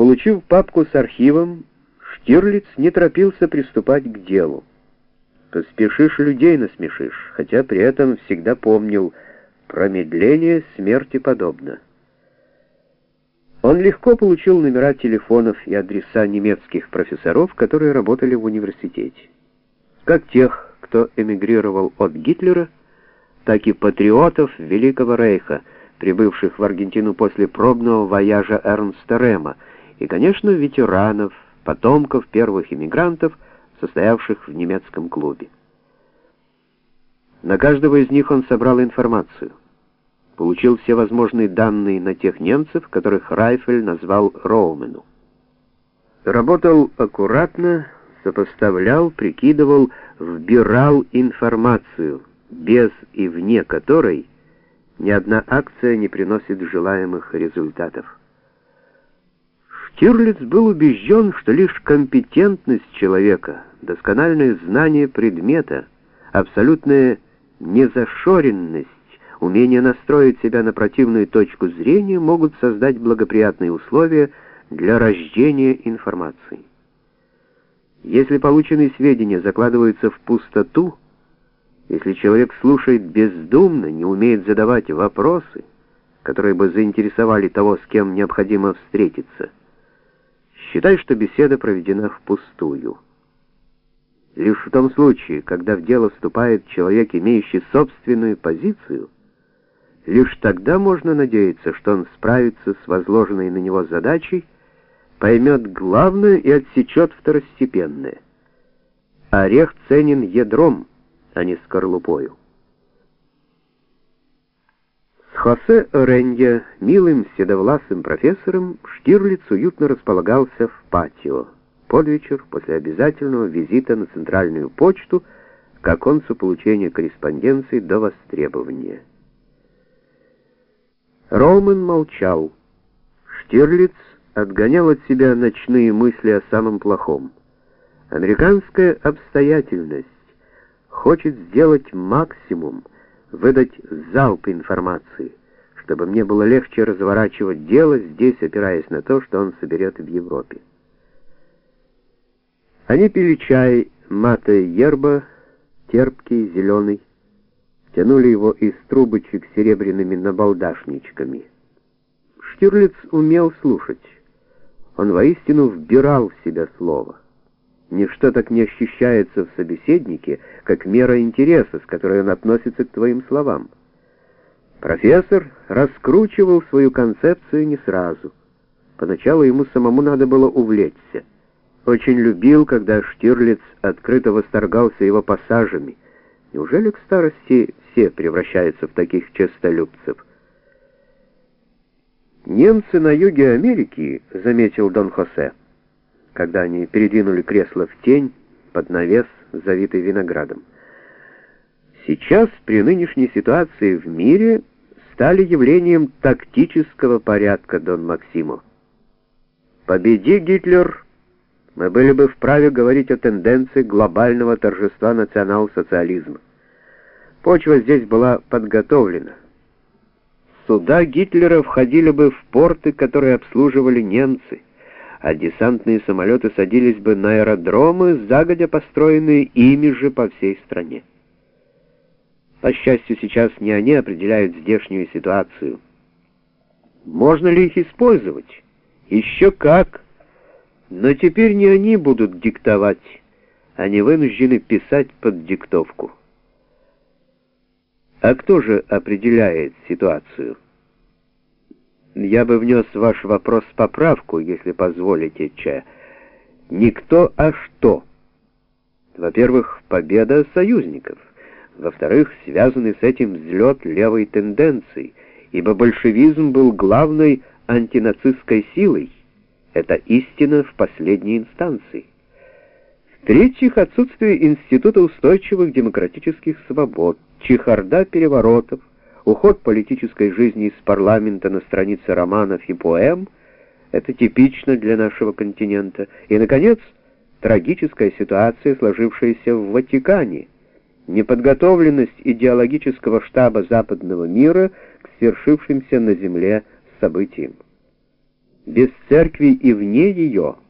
Получив папку с архивом, Штирлиц не торопился приступать к делу. Поспешишь, людей насмешишь, хотя при этом всегда помнил, промедление смерти подобно. Он легко получил номера телефонов и адреса немецких профессоров, которые работали в университете. Как тех, кто эмигрировал от Гитлера, так и патриотов Великого Рейха, прибывших в Аргентину после пробного вояжа Эрнста Рема, и, конечно, ветеранов, потомков первых иммигрантов, состоявших в немецком клубе. На каждого из них он собрал информацию. Получил все возможные данные на тех немцев, которых Райфель назвал Роумену. Работал аккуратно, сопоставлял, прикидывал, вбирал информацию, без и вне которой ни одна акция не приносит желаемых результатов. Штирлиц был убежден, что лишь компетентность человека, доскональное знание предмета, абсолютная незашоренность, умение настроить себя на противную точку зрения могут создать благоприятные условия для рождения информации. Если полученные сведения закладываются в пустоту, если человек слушает бездумно, не умеет задавать вопросы, которые бы заинтересовали того, с кем необходимо встретиться, Считай, что беседа проведена впустую. Лишь в том случае, когда в дело вступает человек, имеющий собственную позицию, лишь тогда можно надеяться, что он справится с возложенной на него задачей, поймет главное и отсечет второстепенное. Орех ценен ядром, а не скорлупою. Хосе Оренья, милым седовласым профессором, Штирлиц уютно располагался в патио. Под вечер, после обязательного визита на центральную почту, к оконцу получения корреспонденции до востребования. Роуман молчал. Штирлиц отгонял от себя ночные мысли о самом плохом. Американская обстоятельность хочет сделать максимум, выдать залп информации, чтобы мне было легче разворачивать дело здесь, опираясь на то, что он соберет в Европе. Они пили чай мата ерба, терпкий, зеленый, тянули его из трубочек серебряными набалдашничками. Штирлиц умел слушать. Он воистину вбирал в себя слово. Ничто так не ощущается в собеседнике, как мера интереса, с которой он относится к твоим словам. Профессор раскручивал свою концепцию не сразу. Поначалу ему самому надо было увлечься. Очень любил, когда Штирлиц открыто восторгался его пассажами. Неужели к старости все превращаются в таких честолюбцев? «Немцы на юге Америки», — заметил Дон Хосе, — когда они передвинули кресло в тень под навес, завитый виноградом. Сейчас, при нынешней ситуации в мире, стали явлением тактического порядка, Дон Максимо. Победи Гитлер, мы были бы вправе говорить о тенденции глобального торжества национал-социализма. Почва здесь была подготовлена. Суда Гитлера входили бы в порты, которые обслуживали немцы а десантные самолеты садились бы на аэродромы, загодя построенные ими же по всей стране. По счастью, сейчас не они определяют здешнюю ситуацию. Можно ли их использовать? Еще как! Но теперь не они будут диктовать, они вынуждены писать под диктовку. А кто же определяет ситуацию? Я бы внес ваш вопрос поправку, если позволите, Че. Не кто, а что. Во-первых, победа союзников. Во-вторых, связанный с этим взлет левой тенденции, ибо большевизм был главной антинацистской силой. Это истина в последней инстанции. В-третьих, отсутствие института устойчивых демократических свобод, чехарда переворотов, Уход политической жизни из парламента на странице романов и поэм — это типично для нашего континента. И, наконец, трагическая ситуация, сложившаяся в Ватикане, неподготовленность идеологического штаба западного мира к свершившимся на земле событиям. без церкви и вне ее —